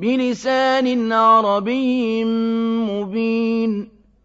بِلِسَانٍ عَرَبِيٍّ